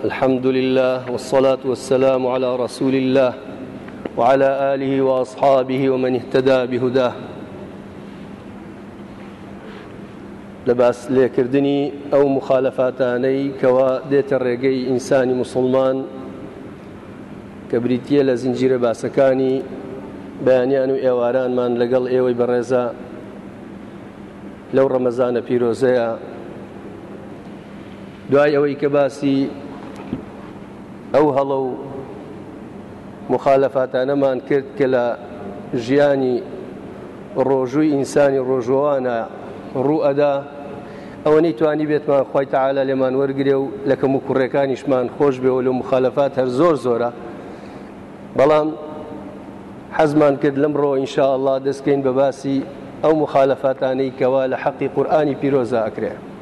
الحمد للە وسلات وسلام على رسول الله وعلى آله وأصحابه ومن اهتدى بهداه لەباس لێکردنی ئەو مخالەفاتانەی کەوا دێتە ڕێگەی ئینسانی مسلمان کە بریتە لە زنجیرە باسەکانی بەیانیان و ئێوارانمان لەگەڵ ئێوەی بەڕێزە لەو ڕەمەزانە پیرۆزەیە دوای ئەوەی کە باسی ئەو هەڵە و مخالەفاتانەمان کرد کە لە ژیانی ڕۆژووی ئینسانی ڕۆژوەوانە ڕوو ئەدا ئەوە نەیتوانی بێتمان خی تەعالا لێمان وەرگێ و لەکەم و کوڕێکانیشمان خۆش بێەوە لە مخالەفات هەر زۆر زۆرە بەڵام حەزمان کرد لەمڕۆ ئینشاءله دەستکەین بە باسی ئەو مخالەفاتانەی کەوا لە حەقی قورآانی پیرۆزە ئەکرێ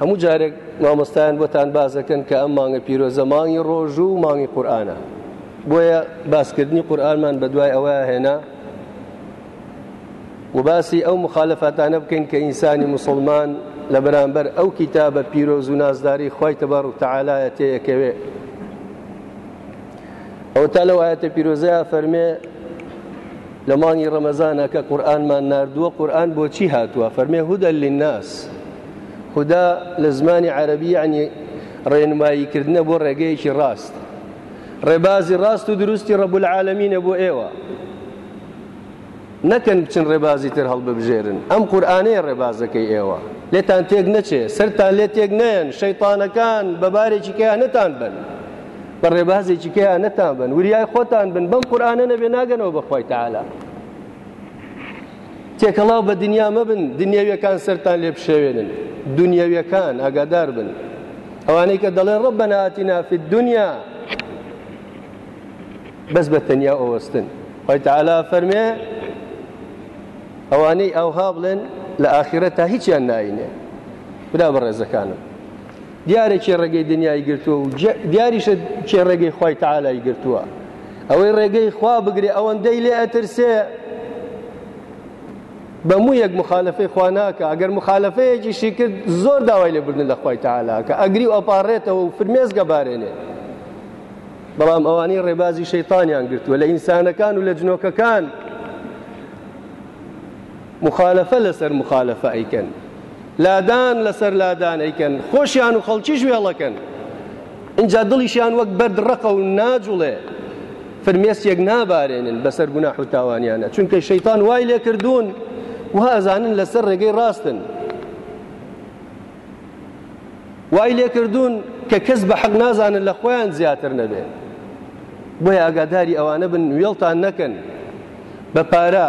هەموو جارێک مامۆستایان بۆتان بازەکەن کە ئەم مانگە پیرۆزە مانگی ڕۆژوو و مانگی قورآانە بۆیە باسکردنی قورآانمان بە دوای ئەوە هێنا و باسی ئەو مخالفەتانە بکەین کە ئینسانی مسلمان لە بەرامبەر ئەو کتابە پیرۆز و نازداری خی تەبار و تەعاالایە تێیەکەوێ ئەو تا لەوایەتە پیرۆزەیە فەرمێ لە مانگی ڕەمەزانە کە قورئانمان ناردووە قورئان بۆ چی هاتووە فەرمێ هودە للناس هودا لە زمانی عەرەبی یعنی ڕێنمایی کردنە بۆ ڕێگەیەکی ڕاست ڕێبازی ڕاست و دروستی ڕەب العالمینە بۆ ئێوە نەکەن بچن ڕێبازی تر هەڵببژێرن ئەم قورآانەیە ڕێبازەکەی ئێوە لێتان تێک نەچێ سەرتان لێ تێک نەیەن شەیتانەکان بەبارێکی کەیان نەتان بن بە ڕێبازێکی کەیا نەتان بن وریای خۆتان بن بەم قورآانە نەبێ ناگەنەوە بەخوای تەعالا تێکەڵاو بە دنیا مەبن دنیاویەکان سەران لێ بشێوێنن دنیاویەکان ئاگادار بن ئەوانەی کە دەڵێن ڕب بەناتی نافی دنیا بەس بە تەنیا ئەوەستن خی تەعالا فەرمێ ئەوانەی ئەوها بڵێن لە ئاخرە تا هیچیان ناینێ برا بە ڕێزەکانم دیارە کێ ڕێگەی دنیای گرتووە و دیاریشە کێ ڕێگەی خوای تەعالای گرتووە ئەوەی ڕێگەی خوا بگرێ ئەوەندەی لێ ئەترسێ بە مویەک مخالفەی خوا ناکە ئەگەر مخالفەیەکیشی کرد زۆر داوای لێبردن لە خوای تەعالاکە ئەگری و ئەپارڕێتەوە و فرمێزگە بارێنێ بەڵام ئەوانەی ڕێبازی شەیتانیان گرتووە لە ئینسانەکان و لە جنۆکەکان مخالفە لەسەر مخالفە ئەیکەن لادان لەسەر لادان ئەیکەن، خۆشیان و خەڵکیش وێڵەکەن، ئینجا دڵیشیان وەک بەرد ڕەقە و ناجوڵێ، فرمێسکێک نابارێنن بەسەر گوناح و تاوانیانە، چونکە شەیتان وای لێکردوون وا ئەزانن لەسەر ڕێگەی ڕاستن، وای لێکردوون کە کەس بە حەق نازانن لە خۆیان زیاتر نەبێ، بۆیە ئاگاداری ئەوانە بن وێڵتان نەکەن بە پارە.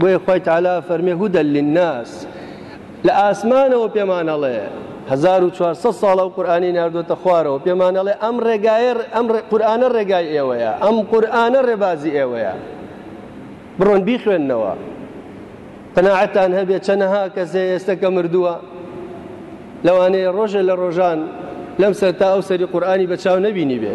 بۆیە خوای تەعالا ئەفەرمێ هودە للناس لە ئاسمانەوە پێمان ئەڵێ 1400 ساڵە و قورآانی ناردۆتە خوارەوە پێمان ئەڵێ ئەم ڕێگایە ئەم قورآانە ڕێگای ئێوەیە ئەم قورآانە ڕێبازی ئێوەیە بڕۆن بیخوێندنەوە قەناعەتان هەبێت چەنەها کەسێ ئێستا کە مردووە لەوانەیە ڕۆژێ لە ڕۆژان لەم سەر تا ئەو سەری قورآانی بە چاو نەبینی بێ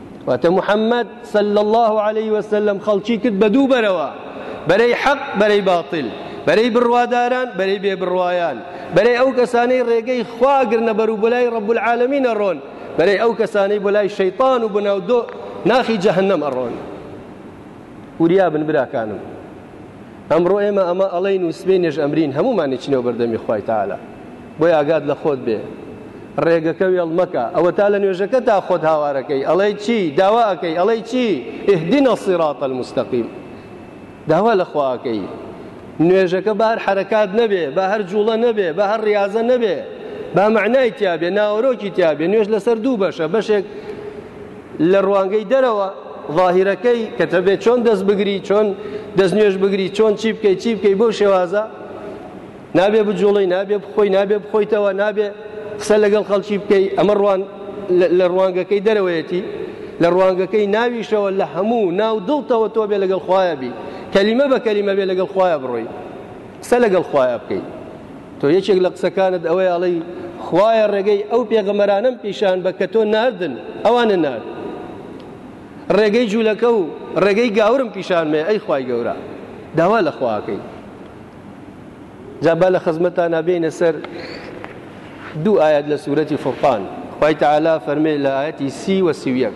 واتە محمد صلی اللە علیه وسلم خەڵکی کرد بە دوو بەرەوە بەرەی حەق بەرەی باتل بەرەی بڕواداران بەرەی بێ بڕوایان بەرەی ئەو کەسانەی ڕێگەی خوا گرنە بەر و بەلای ڕب العالمین ئەڕۆن بەرەی ئەو کەسانەی بەلای شەیطان و بناو دۆ ناخی جەهنم ئەڕۆن وریا بن براکانم ئەمڕۆ ئێمە ئەمە ئەڵێین و سبەی نێژ ئەمرین هەموومان ئەچینەوە بەردەمی خوای تەعالا بۆیە ئاگات لە خۆت بێ ڕێگەکە وێڵ مەکە ئەوە تا لە نوێژەکە تا خۆت هاوارەکەی ئەڵێ چی داوا ئەەکەی ئەڵێ چی ئهدینە سیڕاتە المستەقیم داوا لە خواکەی نوێژەکە بە هەر حرکات نەبێ بە هەر جوڵە نەبێ بە هەر ڕاضە نەبێ با معنای تیاابێ ناوەرۆکی تیاابێ نوێژ لەسەر دوو بەشە بەشێک لە ڕوانگەی دەرەوە ظاهیرەکەی کە تەبێ چۆن دەست بگری چۆن دەست نوێش بگری چۆن چی بکەی چی بکەی بۆ شێوازە نابێ بجوڵی نابێ بخۆی نابێ بخۆیتەوە نابێ قسە لەگەڵ خەڵکی بکەی ئەمە ڕوان لە ڕوانگەکەی دەرەوەیەتی لە ڕوانگەکەی ناویشەوە لە هەموو ناو دڵتەوە تۆ بێ لەگەڵ خوایە بی کەلیمە بە کەلیمە بێ لەگەڵ خوایە بڕۆی قسە لەگەڵ خوایە بکەی تۆ یەکێک لە قسەکانت ئەوەی ئەڵی خوایە ڕێگەی ئەو پێغەمەرانم پیشان بە کە تۆ ناردن ئەوانە نارد ڕێگەی جوولەکە و ڕێگەی گاورم پیشانمێ ئەی خوای گەورە داوا لە خواکەی جابا لە خزمەتان نابێنە سەر دوو ئاەت لە سوورەتی فڕقان خی تعالا فەرمێ لە ئاەتی سی وە سیویەک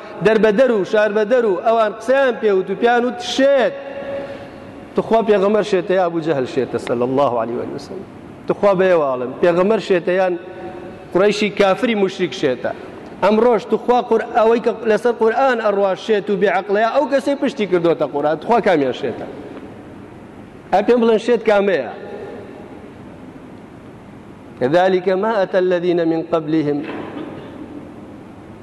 دەربەدەر و شاربەدەر و ئەوان قسەیان پێوت و پیان و تشێت تخوا پێغەمەر شێتە یا بوو جەهل شێتە سەل الله عليه وسلم تخوا بەێواڵم پێغەمەر شێتە یان قڕیشی کافری مشریک شێتە ئەمڕۆژ تخوا قور ئەوەی کە لەسەر قورآن ئەڕوا شێت و بێعقلەیە ئەو کەسەی پشتی کردوتە قورآن تخوا کامیان شێتە ئە پێم بڵێن شێت کامەیە كذلك ما أتى الذين من قبلهم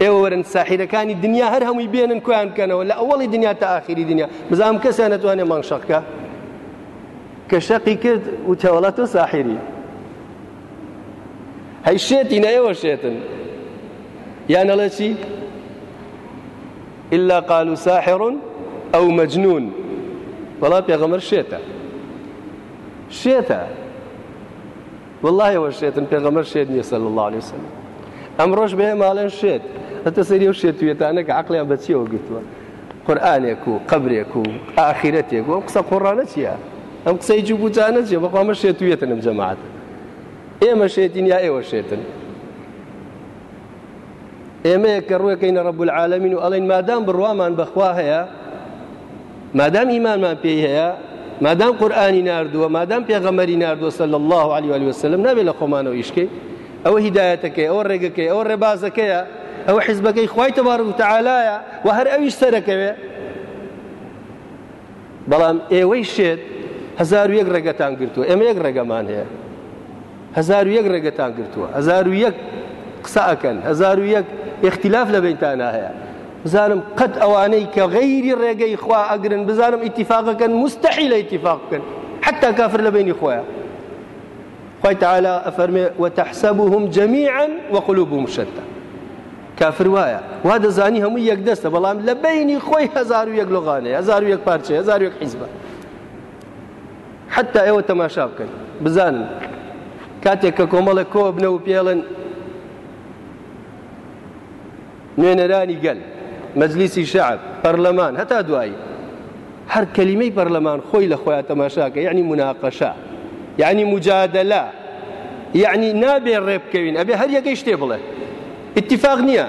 ئێوە وەرن ساحیرەکانی دنیا هەر هەمووی بێنن کۆیان بکەنەوە لە ئەوەڵی دنیا تا ئاخیری دنیا بزانام کەسیان نەتوانێ مانگ شەقکە کە شەقی کرد و تەوەڵات تۆ ساحیری هەی شێتی نە ئێوە شێتن یان ئەڵێ چی إلا قالوا ساحر أو مجنون وڵا پێغەمەر شێتە شێتە وەڵڵاهی ئەوە شێتن پێغەمبەر شێت نییە صلی اللە علیه وسلم ئەمڕۆش بە ئێمە ئەڵێن شێت هەتە سەیری ئەو شێتویەتانە کە عەقڵیان بە چیەوە گرتووە قورئانێک و قەبرێک و ئاخیرەتێک و ئەم قسە قۆڕانە چییە ئەم قسەی جوو بوجانە چیە بەخوامە شێتویەتن ئەم جەماعەت ئێمە شێتین یا ئێوە شێتن ئێمەیە کە ڕوەکەینە ڕەبول عالمین و ئەڵین مادام بڕوامان بەخوا هەیە مادام ئیمانمان پێی هەیە مادام قورآانی نردووە مادام پێغەمەری نردووە سەل الله عليه وعلی وسلم نابێت لە خۆمانەوە ئیشکەی ئەوە هیدایەتەکەی ئەوە ڕێگەکەی ئەوە ڕێبازەکەیە ئەوە حیزبەکەی خی تەبارک تەعاالایە و هەر ئەویش سەرەکەوێ بەڵام ئێوەی شێت هزار و یەک ڕێگەتان گرتووە ئێمە یەک ڕێگەمان هەیە هەزار و یەک ڕێگەتان گرتووە، هەزار و یەک قسە ئەکەن، هەزار و یەک ئیختیلاف لە بەینتانا هەیە، بزانم قەت ئەوانەی کە غەیری ڕێگەی خوا ئەگرن بزانم ئیتیفاق ئەکەن، موستەحیلە ئیتیفاق بکەن، حەتتا کافر لە بەینی خۆیان. خوای تەعالا ئەفەرمێ وتحسبهم جميعا وقلوبهم شتى کافر وایە وا دەزانی هەموو یەک دەستە بەڵام لە بینی خۆی هەزار و یەک لۆغانەیە هەزار و یەک پارچەیە هەزار و یەک حیزبە حەتتا ئێوە تەماشا بکەن بزانن کاتێک کە کۆمەڵێک کۆ بنە و پێڵن نوێنەرانی گەل مەجلیسی شعب پەرلەمان هەتا دوایی هەر کەلیمەی پەرلەمان خۆی لە خۆیان تەماشاکە یعنی مناقەشە یعنی مجادلە یعنی نابێ ڕێ بکەوین ئەبێ هەر یەکەی شتێ بڵێ اتفاق نییە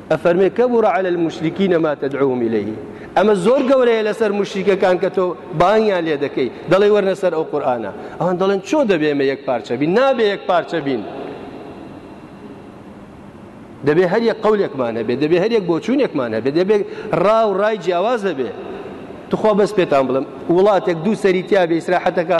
ئەفەرمێ کەبورە علی المشرکین ما تدعوهم الیه ئەمە زۆر گەورەیە لەسەر مشریکەکان کە تۆ بانگیان لێ دەکەی دەڵێ وەرنە سەر ئەو قورئانە ئەوان دەڵێن چۆ دەبێ ئێمە یەک پارچە بین نابێ یەک پارچە بین دەبێ هەر یەک قەولێکمان هەبێ دەبێ هەر یەک بۆچوونێکمان هەبێ دەبێ ڕا و ڕای جیاواز هەبێ تخوا بەس پێتان بڵم وڵاتێک دوو سەری تیاابێ ئیسراحەتەکە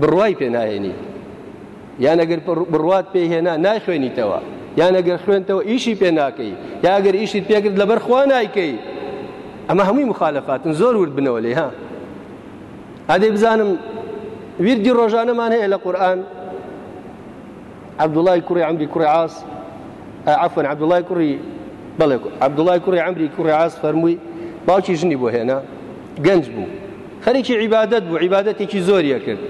بڕوای پێ ناهێنی یان ئەگەر بڕوات پێ هێنا نایخوێنیتەوە یان ئەگەر خوێنتەوە ئیشی پێ ناکەی یا ئەگەر ئیشت پێکرد لەبەر خوا نایکەی ئەمە هەمووی مخالفاتن زۆر ورد بنەوە لێ ها ئەدەی بزانم ویردی ڕۆژانەمان هەیە لە قورآن عبدوڵای کوڕی ئەمری کوڕی عاس عفن عبدوڵای کوڕی بەڵێ عبدوڵای کوڕی ئەمری کوڕی عاس فەرمووی باوکی ژنی بۆ هێنا گەنج بوو خەریکی عیبادەت بوو، عیبادەتێکی زۆری ئەکرد،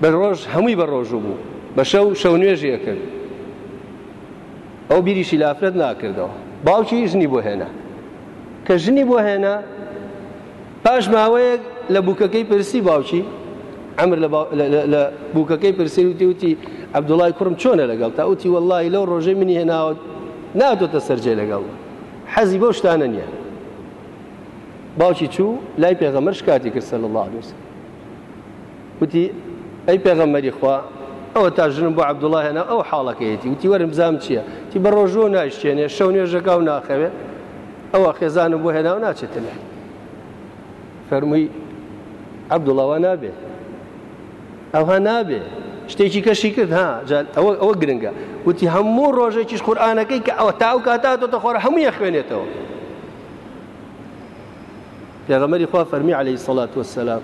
بە ڕۆژ هەمووی بە ڕۆژوو بوو، بە شەو شەو نوێژی ئەکرد، ئەو بیریشی لە ئافرەت ناکردەوە، باوکی ژنی بۆ هێنا، کە ژنی بۆ هێنا پاش ماوەیەک لە بووکەکەی پرسی باوکی ئەمر لە بووکەکەی پرسی وتی وتی عەبدوڵای کوڕم چۆنە لەگەڵ تا وتی وەڵی لەو ڕۆژەی منی هێناوە نادۆتە سەرجێ لەگەڵ حەزی بەو شتانە نییە باوکی چوو لای پێغەمبەر شکاتی کرد صلی الله علیه وسلم وتی ئەی پێغەمبەری خوا ئەوە تا ژنم بۆ عبدوڵڵاه هێنا ئەو حاڵەکەیەتی وتی وەرم بزام چییە تی بە ڕۆژۆ نایشتێنێ شەو نوێژەکە و ناخەوێ ئەوە خێزانم بۆ هێنا و ناچێتە لای فەرمووی عبدوڵەوە نابێ ئەوها نابێ شتێکی کەشی کرد ها ئەوە ئەوە گرنگە وتی هەموو ڕۆژێکیش قورآانەکەی کە ئەوە تاو کاتاتۆ دەخۆر هەموو یە خوێنێتەوە پێغەمەری خوا فەرمی عليهەی سەڵات وەسەلام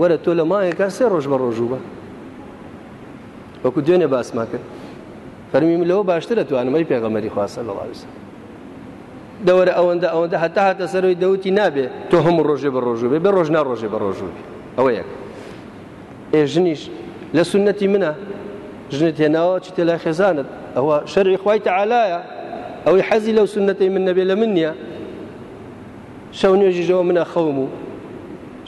وەرە تۆ لە ماهێکا سێ ڕۆژ بە ڕۆژوو بە وەکو دوێنێ باسما کرد فەرمی من لەوە باشتر دەتوانمەی پێغەمەری خواسە لە ڕاویس دەوەرە ئەوەندە ئەوەندە هەتا هاتە سەرۆی دەوتی نابێ تۆ هەموو ڕۆژێ بە ڕۆژوو بێ بە ڕۆژنا ڕۆژێ بە ڕۆژوو ئەوە یەک ئێ ژنیش لە سنەتی منە ژنت هێناوە چیتە لای خێزانت ئەوە شەرعی خوای تەعالایە ئەوەی حەزی لەو سنەتەی من نەبێ لە من نییە شەو نوێژیشەوە منە خەوم و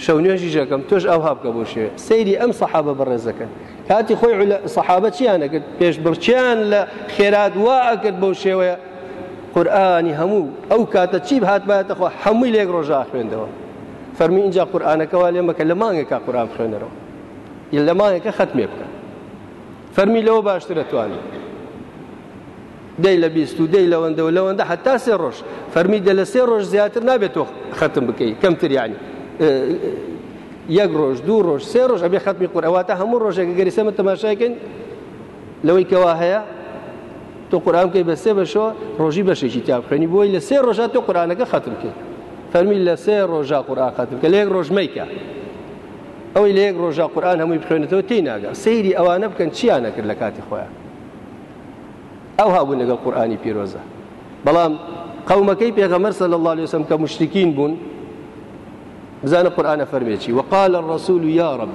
شەو نوێژیشەکەم تۆش ئەو هابکە بۆ شێ سەیری ئەم سەحابە بەڕێزەکەن کاتی خۆی سەحابە چیان نەکرد پێش بڕچیان لە خێرات وا ئەکرد بەو شێوەیە قورآانی هەموو ئەو کاتە چی هاتبایەتەخوا هەمووی لێک ڕۆژا خوێندەوە فەرمی اینجا قورآانەکە وا لێ مەکە لە مانگێکە قورآان خوێنەرەوە یل لە مانگێکە خەتمێ بکە فەرمی لەوە باشترە توانی دەی لە بیست و دەی لەوەندە و لەوەندە حتا سێ ڕۆژ فەرمی دە لە سێ ڕۆژ زیاتر نابێت تۆ خەتم بکەیت کەمتریانی یەک ڕۆژ دوو ڕۆژ سێ ڕۆژ ئەبێ خەتمی قورەواتە هەموو ڕۆژێک گەریسەمە تەماشاکەین لەوەی کەوا هەیە تۆ قورآن بکەی بە سێ بەشەوە ڕۆژی بەشێکی تیا بخوێنی بۆی لە سێ ڕۆژە تۆ قورآنەکە خەتم بکەیت فەرمی لە سێ ڕۆژە قورآن خەتم کە لە یەک ڕۆژ مەیکە ئەوەی لە یەک ڕۆژە قورآن هەمووی بخوێنێتەوە تێی ناگە سەیری ئەوانە بکەن چیان نەکرد لە کاتی خۆیان ئەو هابوون لەگەڵ قورآانی پیرۆزە بەڵام قەومەکەی پێغەمەر سەل الله عليه وسلم کە مشتکین بوون بزانە قورآانە فەرمێکی وقال الرسول یا رب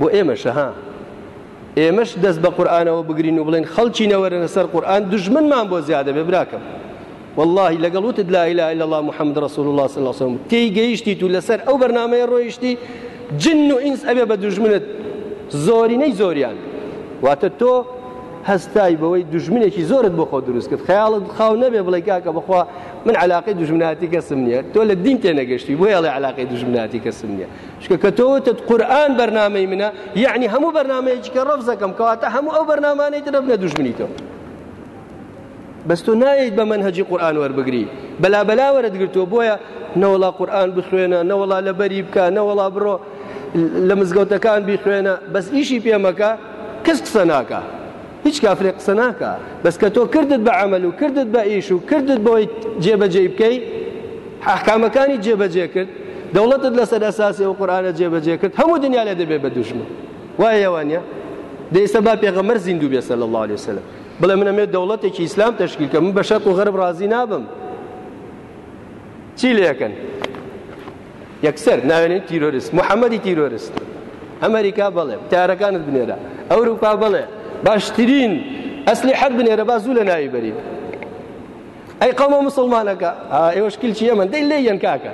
بۆ ئێمەشە ها ئێمەش دەست بە قورئانەوە بگرین و بڵێن خەڵکی نەوەرە لەسەر قورئان دژمنمان بۆ زیادە بێ براکەم واللهی لەگەڵ وتت لا اله الا الله محمد رسول الله صلی الله وسلم تێی گەیشتیت و لەسەر ئەو بەرنمەیە ڕۆیشتی جن و ئینس ئەبێ بە دژمنت زۆرینەی زۆریان واتە تۆ هەستای بەوەی دژمنێکی زۆرت بۆ خۆ دروست کرد خەیاڵت خاو نەبێ بڵێ کاکە بخوا من علاقەی دژمناتی کەسم نییە تۆ لە دین تێنەگەشتی بۆ یاڵێ علاقەی دژمناتی کەسم نییە شکە کە تۆ وتت قورآن بەرنامەی منە یعنی هەموو بەرنمەیەکی کە ڕەفزەکەم کەواتە هەموو ئەو بەرنمانەی ترە بنە دوژمنی تۆ بەس تۆ نایت بە منهجی قورآن وەربگری بەلا بەلا وەرەگرتووە بۆیە نەوەڵا قورآن بخوێنە نەوەڵا لە بەری بکە نەوەڵا بڕۆ لە مزگەوتەکان بیخوێنە بەس ئیشی پێمەکە کەس قسە ناکە هیچ کافرێ قسە ناکا بەس کە تۆ کردت بە عمل و کردت بە ئیش و کردت بۆی جێبەجێ بکەی ئەحکامەکانی جێبەجێ کرد دەوڵەتت لەسەر ئەساسی ئەو قورآانە جێبەجێ کرد هەموو دنیا لە دەبێ بە دوژمن وایەوانە دەیسە با پێغەمەر زیندوو بێسە لە الله عليه وسلم بڵێ منەمێ دەوڵەتێکی ئیسلام تشکیل کە من بە شەق و غەرب ڕازی نابم چی لەکەن یەکسەر ناوێنی تیرۆرست محەممەدی تیرۆرست ئەمریکا بەڵێ تارەکانت بنێرە ئەوروپا بەڵێ باشترین ئەسلی حەد بنێرە با زوو لە ناوی بەرین ئەی قەمە مسلمانەکە ئێوەش کلچی ئەمە دەی لێ یەن کاکە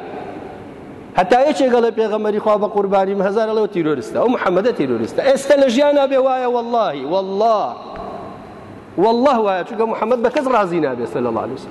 هەتا یەکێگەڵێ پێغەمەری خوا بە قوربانیم هزار لەوە تیرۆرستە ئەو محەممەدە تیرۆرستە ئێستا لە ژیاننا بێ وایە واللهی والله والله وایە چونکە محەممەد بە کەس ڕازی نابێت لە لالیسە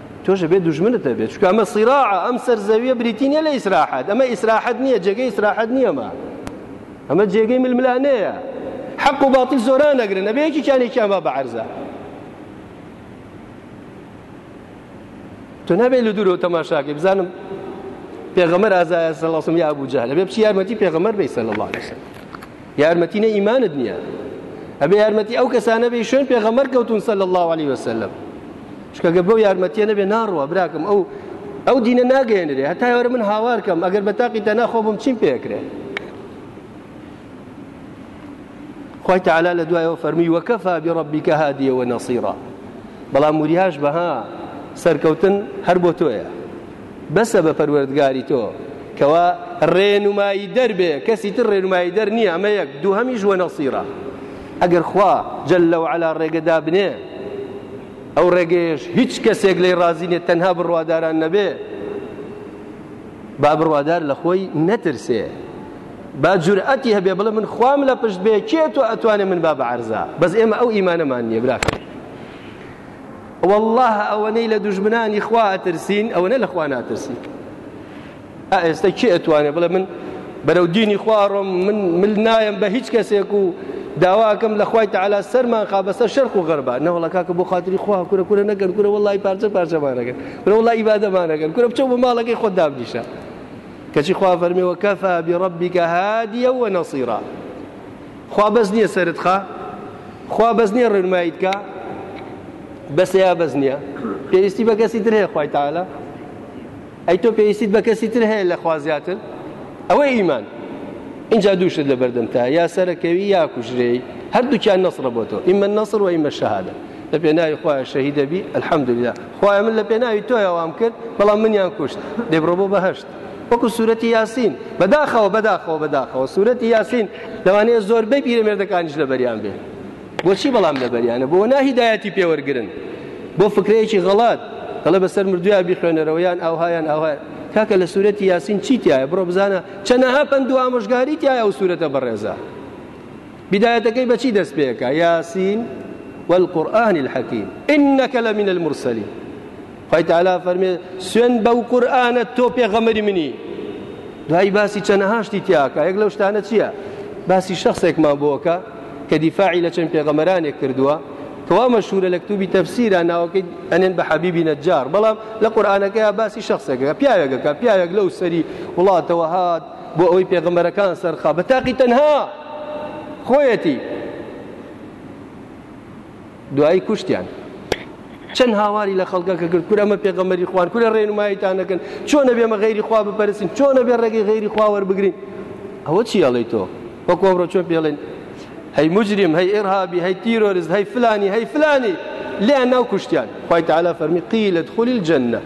تۆش بێ دوژمنت هەبێت چونکە ئەمە سیراعە ئەم سەر زەویە بریتی نیە لە ئیسراحەت ئەمە ئیسراحەت نییە جێگەی ئیسراحەت نییەمە ئەمە جێگەی ململانەیە حەق و باطل زۆران نەگرن ئەبێ یەکیان یەکیان با بە عەرزە تۆ نابێت لە دوورەوە تەماشاکەی بزانم پێغەمەر ئازایە سەڵاسم یا ئەبوو جەهل ئەبێ بچی یارمەتی پێغەمەر بی سەلی الله علیه وسلم یارمەتی نە ئیمانت نییە ئەبێ یارمەتی ئەو کەسانە بێ شوێن پێغەمەر کەوتون سەل الله عليه وسلم شکەگە بەو یارمەتیە نەبێ ناڕوە براکەم ئەو ئەو دینە ناگەێنرێ هەتا وەرە من هاوارکەم ئەگەر بە تاقی تەنا خۆ بم چیم پێکرێ خۆی تعالا لە دوایەوە فەرمی وەکەفا بڕبیکە هادیەوە نەسیڕە بەڵام وریاش بەها سەرکەوتن هەر بۆ تۆیە بەسە بە پەروەردگاری تۆ کەوا ڕێنمایی دەر بێ کەسی تر ڕێنمایی دەر نییە ئەمە یەک دووهەمیش وە نەسیرە ئەگەر خوا جل لەو علا ڕێگەدا بنێ ئەو ڕێگەیەش هیچ کەسێک لی ڕازی نێت تەنها بڕواداران نەبێ با بڕوادار لە خۆی نەترسێ با جورئەتی هەبێ بڵێ من خوام لە پشت بێ کێ تۆ ئەتوانێ من با بە عەرزە بەس ئێمە ئەو ئیمانەمان نییە براکە وەڵا ئەوەنەی لە دوژمنانی خوا ئەترسین ئەوەنە لە خوا ناترسین ئێستا کێ ئەتوانێ بڵێ من بەرەو دینی خوارۆم من مل نایم بە هیچ کەسێک و داواکەم لە خخوای تعالا سەرمان خا بەسەر شەرق و غەربا نەوەڵە کاکە بۆ خاتری خوا کورە کورە نەگەن کورە وڵی پارچە پارچەمانەکەن کورە وڵی ئیبادەمانەکەن کورە بچە بۆ ماڵەکەی خۆ دابنیشە کەچی خوا فەرمیەوە کەفە بڕبیکە هادیە وە نەسیرا خوا بەس نیە سەرت خا خوا بەس نیە ڕێنماییت کا بەسە یا بەس نیە پێویستی بە کەسی تر هەیە خوای تەعالا ئەی تۆ پێویستیت بە کەسی تر هەیە لە خوا زیاتر ئەوە ئیمان اینجا دوو شت لە بەردەمتا یا سەرەکەوی یا کوژرێی هەردووکیان نەسڕە بۆ تۆ ئیمە نەسڕ و ئیمە شەهادە لە پێناوی خخوایە شەهی دەبی ئەلحەمدولا خخوایە من لە پێناوی تۆیەوام کرد بەڵام منیان کوشت دەبڕۆ بۆ بەهشت وەکو سورەتی یاسین بەداخەوە بەداخەوە بەداخەوە سورەتی یاسین لەوانەیە زۆربەی پیرەمێردەکانیش لەبەریان بێ بۆچی بەڵام لەبەریانە بۆ ناهیدایەتی پێوەرگرن بۆ فکرەیەکی غەڵات دەڵێ بەسەر مردویا بیخوێنەرەوەیان ئاوهایان ئاوها کاکە لە سورەتی یاسین چی تایە بڕۆ بزانە چەنەها پند و ئامۆژگاری تایە و سورەتە بەڕێزە بدایەتەکەی بەچی دەست پێەکە یاسین والقرآن الحكيم إنك لمن المرسلين خوای تەعالا فەرمێ سوێن بەو قورئانە تۆ پێغەمەری منی دوایی باسی چەنەها شتی تیاکە یەک لەو شتانە چییە باسی شخصێکمان بۆکە کە دیفاعی لە چەند پێغەمەرانێک کردووە کەوا مەشهورە لە کتوبی تەفسیرە ناوەکەی ئەنێن بە حەبیبی نەجار بەڵام لە قورآانەکەی باسی شخصێکەکە پیاوێکەکە پیاوێک لەو سەری وڵاتەوە هات بۆ ئەوەی پێغەمەرەکان سەرخا بە تاقی تەنها خۆیەتی دوایی کوشتیان چەند هاواری لە خەڵکەکە کرد کورە ئەمە پێغەمەری خوان کورە ڕێنماییتانەکەن چۆنە بێمە غیری خوا بپەرسین چۆنە بێ ڕێگەی غیری خوا وەربگرین ئەوە چی ئەڵێی تۆ وەکو ئەمڕۆ چۆن پێڵێن هەی مجرم هەی ئێرهابی هەی تیرۆرست هەی فلانی هەی فلانی لێیان ناو کوشتیان خوای تعالی فەرمی قیل ادخل الجنة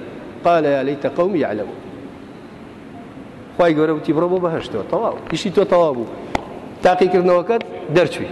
قال يا ليت قومي يعلمون خوای گەورە وتی بڕۆ بۆ بەهشتەوە تەواو ئیشی تۆ تەواو بوو تاقیکردنەوەکەت دەرچووی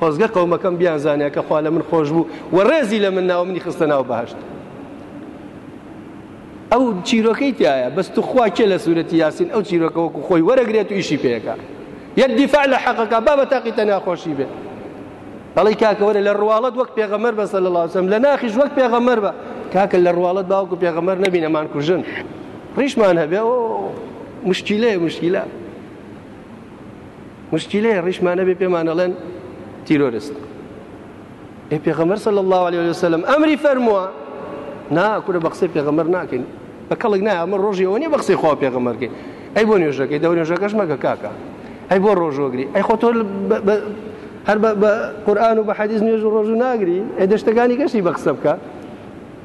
خۆزگە قەومەکەم بیانزانیا کە خوا لە من خۆش بوو و ڕێزی لە من ناوە منی خستە ناو بەهشت ئەو چیرۆکەی تایە بەس توخوا کێ لە سوورەتی یاسین ئەو چیرۆکە وەکو خۆی وەرەگرێت و ئیشی پێەکە یەک دیفاع لە حەقەکە با بە تاقی تەنیا خۆشی بێت ئەڵی کاکەوەرە لە ڕواڵەت وەک پێغەمەر بەسە لە لاوسم لە ناخیش وەک پێغەمەر بە کاکە لە ڕواڵەت باوکو پێغەمەر نەبینەمان کوژن ڕیشمان هەبێ ئەو مشکیلەیە مشکیلە مشکیلەیە ڕیشمان نەبێ پێمان ئەڵێن تیرۆرست ئێ پێغەمبەر صلی الله علیه وسلم ئەمری فەرمووە نا کورە بە قسەی پێغەمبەر ناکەین بە کەڵک نایە ئەمە ڕۆژی ئەوە نیە بە قسەی خوا پێغەمبەرکەی ئەی بۆ نوێژەکەی دەو نوێژەکەش مەگە کاکە ئەی بۆ ڕۆژۆگری ئەی خۆ تۆ هەر بە قورآن و بە حەدیز نوێژ و ڕۆژو ناگری ئەی دەشتەکانی گەشتی بە قسە بکە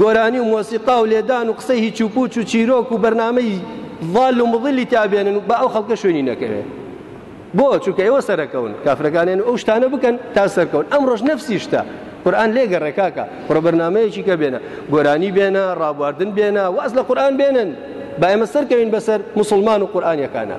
گۆرانی و مۆسیقا و لێدان و قسەی هیچ و پوچ و چیرۆک و بەرنامەی ضال و مضلی تیا بێنن و با ئەو خەڵکە شوێنی نەکەوێت بۆ چونکە ئێوە سەرەکەون کافرەکانیان و ئەو شتانە بکەن تا سەرکەون ئەم ڕۆژ نەفسی شتە قورآن لێگە ڕێکاکە بڕە بەرنمەیەکی کە بێنە گۆرانی بێنە ڕابواردن بێنە واز لە قورآن بێنن با ئێمە سەرکەوین بەسەر مسلمان و قورآانیەکانە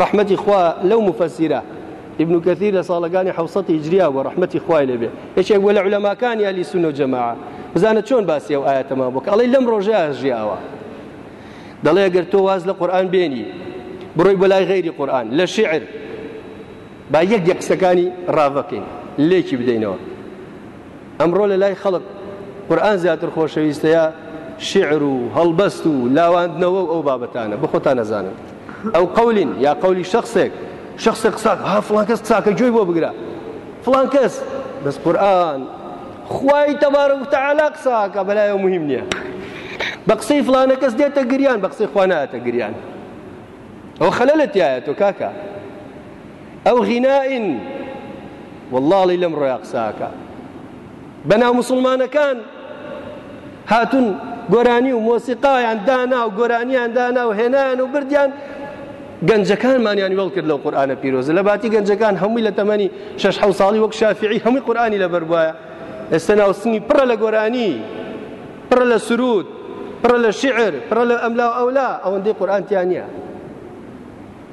ڕەحمەتی خوا لەو موفەسیرە، ابن کثیر لە ساڵەکانی حەوت سەد هیجرییە بووە ڕەحمەتی خوای لێ بێ یەکێک بووە لە عولەماکانی ئەهلی سوننە و جەماعە بزانە چۆن باسی ئەو ئایەتەمان بووە کە ئەڵێ لەم ڕۆژەیا ژیاوە دەڵێ ئەگەر تۆ واز لە قورئان بێنی بڕۆی بۆ لای غەیری قورئان لە شیعر با یەک یەک قسەکانی ڕاڤەکەین لێکی بدەینەوە ئەمڕۆ لە لای خەڵک قورئان زیاتر خۆشەویستە یا شیعر و هەڵبەست و لاواندنەوە و ئەو بابەتانە؟ بۆ خۆتان نەزانن ئەو قەولین یا قەولی شخصێک شخصێک قسە ها فڵان کەس قساکە گوێی بۆ بگرە فڵان کەس بەس قورئان خوای تەبارەک و تەعالا قساکە بەلایەوە مهم نییە بە قسەی فڵانە کەس دێتە گریان بە قسەی خوا نایەتە گریان ئەو خەلەلە تایە تۆ کاکە ئەو غینائین واللەی لەم ڕۆیا قساکە بەناو مسلمانەکان هاتون گۆرانی و مۆسیقایان دانا و گۆرانیان دانا و هێنان و بردیان گەنجەکانمانیان وێڵ کرد لەو قورآانە پیرۆزە لە باتی گەنجەکان هەمووی لە تەمەنی شش حو ساڵی وەک شافعی هەمووی قورآانی لەبەر بواە ئێستا ناوسنی پڕە لە گۆرانی پڕە لە سرود پڕە لە شعر پڕە لە ئەملا ئەولا ئەوەندەی قورآانتیان نیە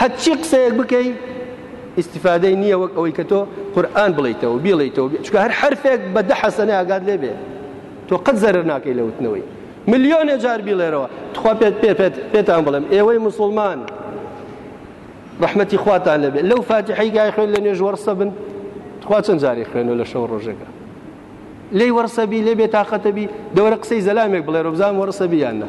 هەرچی قسەیەک بکەی ئیسیفادەی نییە وەک ئەوەی کە تۆ قورآن بڵیتەوە بیڵیتەوە چکە هەر حرفێک بە دە حەسەنە ئاگات لێ بێ تۆ قەت زەرر ناکەی لە وتنەوەی ملیۆنێ جار بیڵێرەوە تخوا پێت پێ پێت پێتان بڵێم ئێوەی مسلمان ڕحمەتی خواتان لەبێت لەو فاتحی گای خوێن لە نوێژ وەڕسە بن تخوا چەند جاری خوێنەوە لە شەو ڕۆژەکە لێی وەڕسەبی لێ بێ تااقەتەبی دەوەرە قسەی زەلامێک بڵێ ڕۆبزان وەڕسەبییانە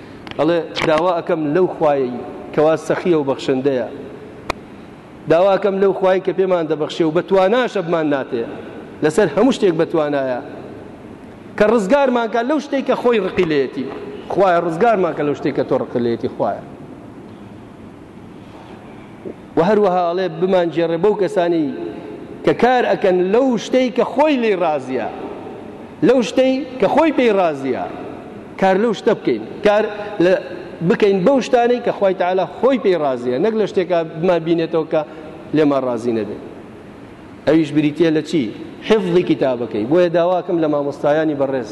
ئەڵێ، داوا ئەکەم لەو خوایەی کەوا سەخییە و بەخشندەیە، داوا ئەکەم لەو خوایەی کە پێمان دەبەخشێ و بە تواناشە بمانناتێ، لەسەر هەموو شتێک بە توانایە، کە ڕزگارمان کات لەو شتێک کە خۆی ڕقی لێیەتی، خوایە ڕزگارمان کە لەو شتێک کە تۆ ڕقت لێیەتی خوایە. وە هەروەها ئەڵێ بمانگێڕێ بەو کەسانی کە کار ئەکەن لەو شتەی کە خۆی لێی ڕازیە لەو شتەی کە خۆی پێی ڕازیە کار لەو شتە بکەین کار لە بکەین بەو شتانەی کە خخوای تعالا خۆی پێی ڕازیە نەک لە شتێکە بمان بینێتەوە کە لێمان ڕازی نەبێت ئەویش بریتە لە چی حفظی کتابەکەی بۆیە داواکەم لە مامۆستایانی بەڕێز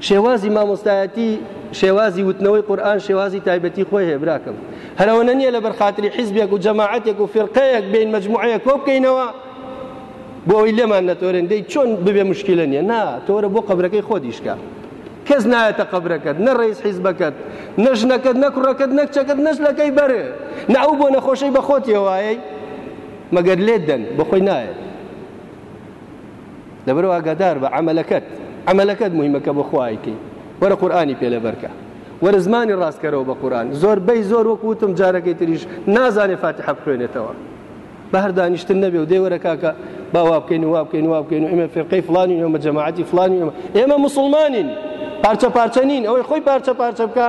شێوازی مامۆستایەتی شێوازی وتنەوەی قورآن شێوازی تایبەتی خۆی هەیە براکەم هەرەوەنە نییە لە بەرخاتری حیزبێک و جەماعەتێک و فرقەیەک بین مجموعەیە کۆ بکەینەوە بۆ ئەوی لێمان نەتۆرێن دەی چۆن ببێ مشکلە نییە نا تۆرە بۆ قەبرەکەی خۆدیشکە کەس نایەتە قەبرەکەت نە ڕێز حیزبەکەت نە ژنەکەت نە کوڕەکەت نەکچەکەت نەسلەکەی بەرێ نە ئەو بۆ نەخۆشەی بەخۆتیەوەایە مەگەر لێت دەن بەخۆی نایەت لەبەرو ئاگادار بە عملەکەت عملەکەت مهمە کە بە خوایکەی وەرە قورآانی پێلەبەرکە وەرە زمانی ڕاستکەرەوە بە قورآان زۆر بەی زۆر وەکوتم جارەکەی تریش نازانێ فاتی حەب خوێنێتەوە بە هەر دانیشتن نەبێ و دێوەرە کاکە باوا بکەین و وا بکەین وا بکەین و ئمە فرقەی فلانی ئێمە جەماعەتی فلانی ئێمە ئێمە مسلمانین پارچە پارچە نین ئەوەی خۆی پارچە پارچە بکە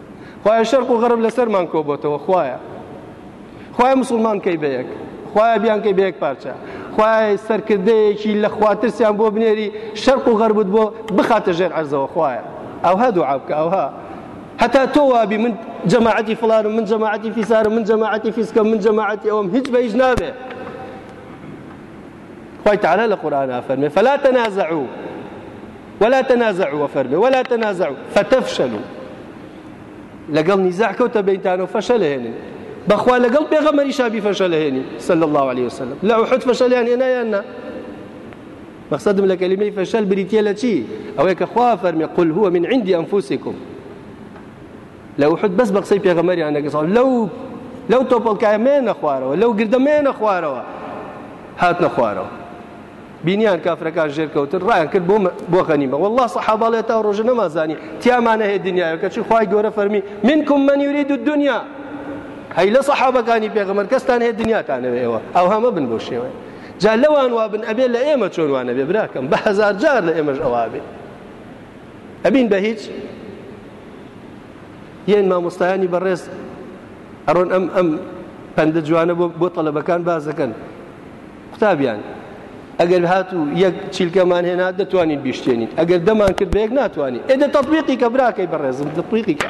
خوایە شەرق و غەرب لەسەرمان کۆبۆتەوە خوایە خوایە مسلمان کەی بەیەک خوایە بیان کەی بەیەک پارچە خوای سەرکردەیەکی لە خواترسیان بۆ بنێری شەرق و غەربت بۆ بخاتە ژێر عەرزەوە خوایە ئەوها دوعا بکە ئەوها هەتا تۆ وابی من جەماعەتی فڵارم من جەماعەتی فیسارم من جەماعەتی فیسکەم من جەماعەتی ئەوم هیچ بە هیچ نابێ خوای تعالی لە قورئان ئەفەرمێ فلا تنازعوا ولا تنازعوا فەرمێ ولا تنازعوا فتفشلوا لەگەڵ نیزاع کەوتە بینتانەوە فەشەل هێنن بەخوا لەگەڵ پێغەمەری شابی فەشەل هێنی صلی الله عليه وسلم لە ئوحد فەشەلیان هێنا یان نا مەقصدم لە کەلیمەی فەشەل بریتە لە چی ئەوەیە کە خوا فەرمی قل هو من عندی ئەنفوسکم لە ئوحود بەس بە قسەی پێغەمەریان نەگەسەوە لەو لەو تۆپەڵکایە مێنە خوارەوە لەو گردە مێنە خوارەوە هاتنە خوارەوە بینیان کافرەکان ژێر کەوتن ڕایان کرد بۆ بۆ غەنیمە والله سەحاباڵێ تا ڕۆژە نەمازانی تیامانە هەیە دنیاە کەچی خوای گەورە فەرمی منکم من یورید الدنیا هەی لە سەحابەکانی پێغەمەر کەستان هەیە دنیاتانەوە ئێوە ئەو هەمە بن بۆ شێوە جا لەوان وا بن ئەبێ لە ئێمە چۆن وانە بێ براکەم بە هزار جار لە ئێمەش ئەوابێ ئەبین بە هیچ یین مامۆستایانی بەڕێز ئەڕۆن ئەم ئەم پەندە جوانە بۆ بۆ تەلەبەکان باز دەکەن قوتابیان ئەگەر هاتوو یەک چیلکەمان هێنا دەتوانین بیشتێنین ئەگەر دەمان کرد بە یەک ناتوانین ئێدە تەطبیقی کە براکەی بەڕێزم تەطبیقی کە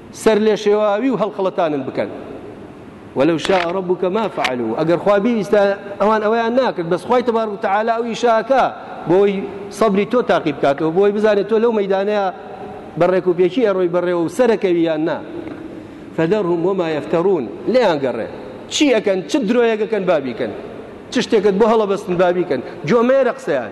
سەرلێشێواوی و هەڵخڵەتانن بکەن ولو شاء ربک ما فعلوا ئەگەر خوا بیویستا ئەوان ئەوەیان ناکرد بەس خوای تبارک و تعالی ئەو ئیشاکە بۆی سەبری تۆ تاقی بکاتەوە بۆی بزانێت تۆ لەو مەدانەیە بەڕێک و پێکی ئەڕۆی بەڕێوە و سەرەکەوی یان نا فدرهم وما يفترون لێیان گەڕێ چی ئەکەن چ درۆیەکەکەن بابیکەن چ شتێکت بۆ هەڵەبەستن بابیکەن جۆمێرە قسەیان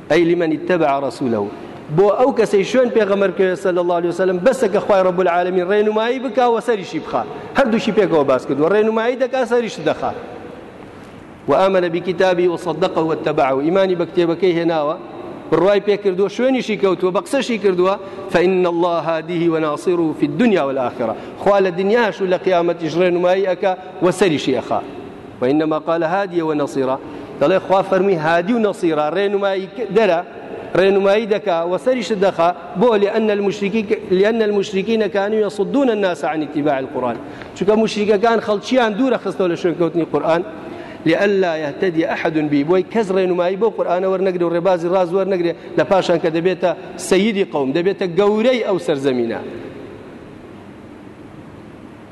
ئەی لمن اتبع رسوله بۆ ئەو کەسەی شوێن پێغەمبەر بکەوێت صلی الله علیه وسلم بەسە کە خوای رب العالمین ڕێنمایی بکا و سەریشی بخا هەردووشی پێکەوە باس کردووە ڕێنمایی دەکا سەریشت دەخا وآمن بكتابه وصدقه واتبعه إيماني بكتابكي هناوة بڕوای پێکردووە شوێنیشی کەوتووە بە قسەشی کردووە فإن الله هادیه وناصره في الدنيا والآخرة خوا لە دنیاش و لە قیامەتیش ڕێنمایی ئەکا و سەریشی ئەخا وإنما قال هادی و نەسیرا دەڵێ خوا فەرمی هادی و نەسیرا ڕێنمایی دەرە ڕێنمایی دەکا و سەریش دەخا بۆ لأن المشرکی لأن المشرکین كانوا يصدون الناس عن اتباع القرآن چونکە مشرکەکان خەڵکیان دوورە خستەوە لە شوێن کەوتنی قورآن لئلا يهتدي احد به بۆی کەس ڕێنمایی بۆ قورآانە وەرنەگرێ و ڕێبازی ڕاز وەرنەگرێ لە پاشان کە دەبێتە سەیدی قوم دەبێتە گەورەی ئەو سەرزەمینە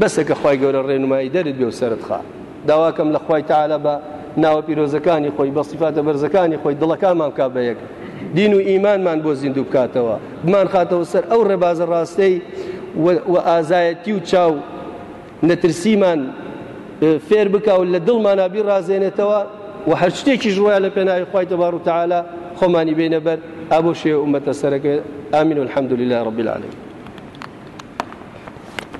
بەسە کە خوای گەورە ڕێنمایی دەرت بێ و سەرت خا داواکەم لە خوای تعالی بە ناوە پیرۆزەکانی خۆی بە سیفاتە بەرزەکانی خۆی دڵەکانمان کا بە یەک دین و ئیمانمان بۆ زیندوو بکاتەوە بمان خاتەوە سەر ئەو ڕێبازە ڕاستەی و ئازایەتی و چاو نەترسیمان فێر بکە و لە دڵمانە بیڕازێنێتەوە و هەر شتێکیش ڕۆیان لە پێناوی خی تەبار و تعالا خۆمانی بینە بەر ئابۆ شێ ومەتە سەرەکە ئامین و الحمد لله رب العالمین